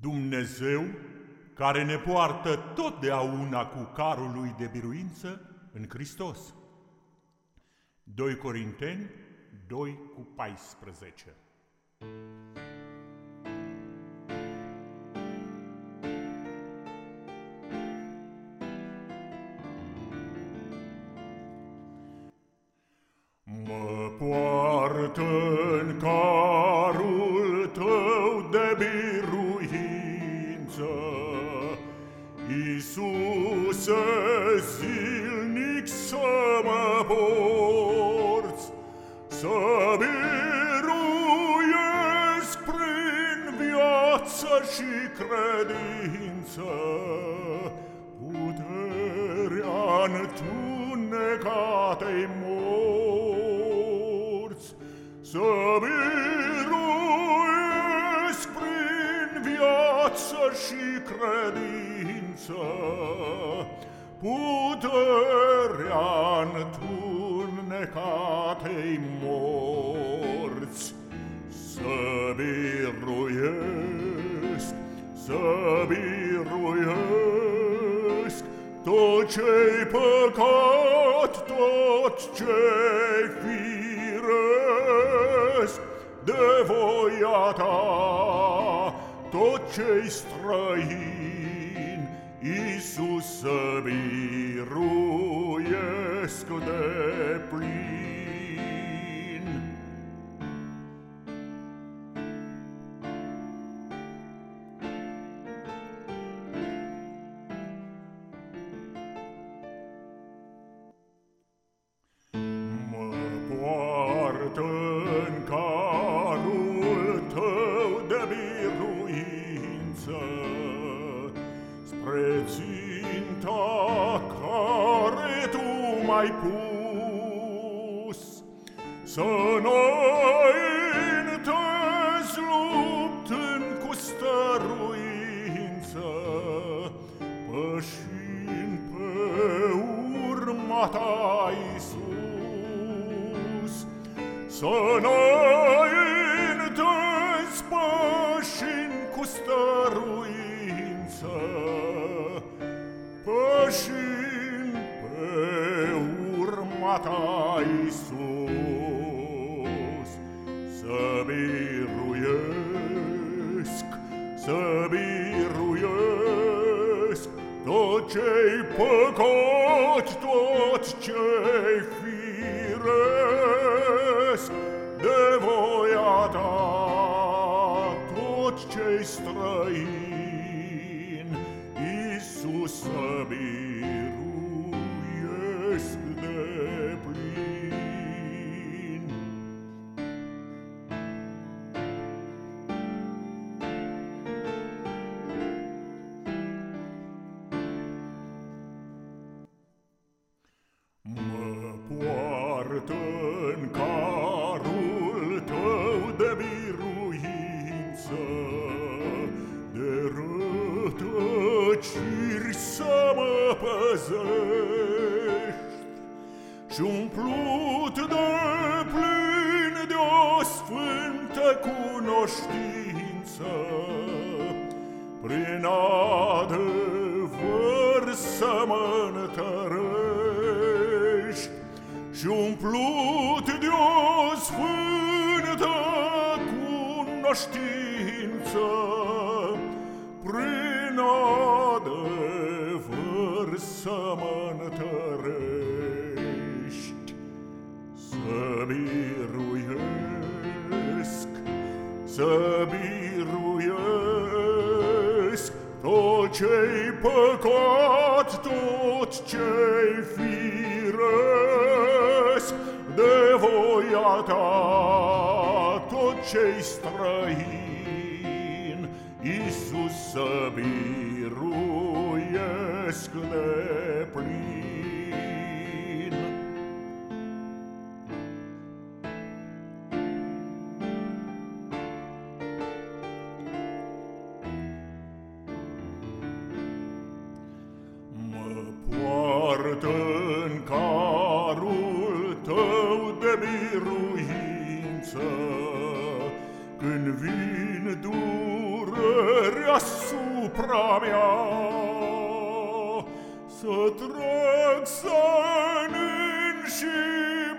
Dumnezeu, care ne poartă totdeauna cu carul lui de biruință în Hristos. 2 Corinteni 2 cu 14 Mă poartă în carul și credință, Puterea întunecatei morți, Să biruiesc prin viață și credință, Puterea întunecatei morți, Să biruiesc, să biruiesc tot ce-i păcat, tot ce-i firesc de voia ta, tot ce-i străin, Iisus să biruiesc de plin. mai pus. Sono intes lupt cu stăruință Pășind pe urma ta, Iisus. Sono intes pășind cu stăruință Pășind Maranatha Iisus Să biruiesc, să biruiesc Tot ce-i păcat, tot ce-i firesc De voia ta, tot ce-i străin Iisus să biruiesc păzești, Și umplut de plin de o sfântă cunoștință, Prin adevăr să mă întărești, Și umplut de o sfântă cunoștință, biruiesc Tot ce-i păcat, tot ce-i firesc. De voia ta, tot ce-i străin Iisus să biruiesc de plin poartă în carul tău de biruință Când vin durerea deasupra mea, Să trag senin și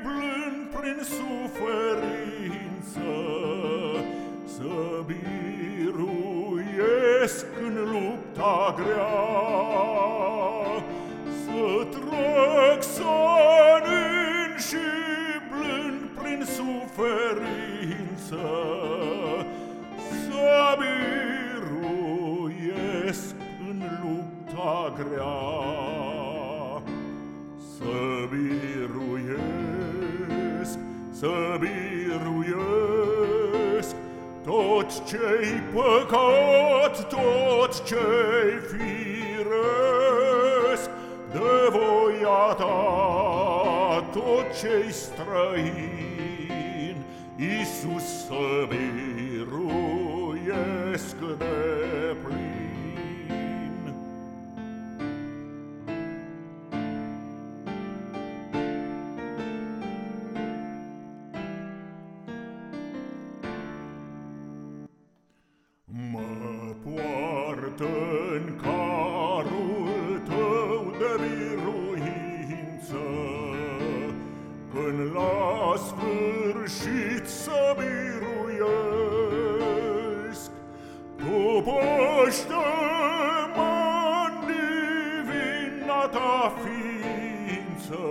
blând prin suferință, Să biruiesc în lupta grea, Să trag senin și blând prin suferință, Să biruiesc în lupta grea. Să biruiesc, să biruiesc Tot ce-i păcat, tot ce-i firesc De voia ta, tot ce-i străin Iisus să biruiesc de plin на свершиться миру есть. То почтема невинната финца,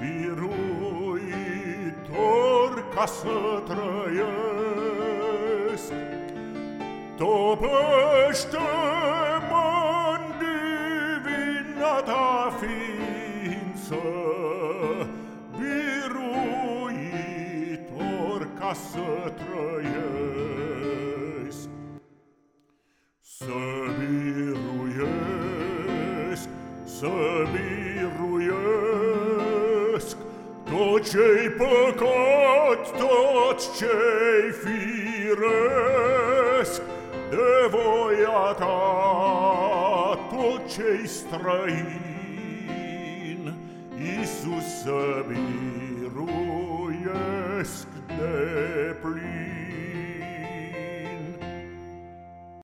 миру и торка сатра есть. То почтема невинната финца, ca să trăiesc. Să biruiesc, să biruiesc, Tot ce-i păcat, tot ce-i firesc, de voia ta tot ce-i străin, Iisus să fresc de plin.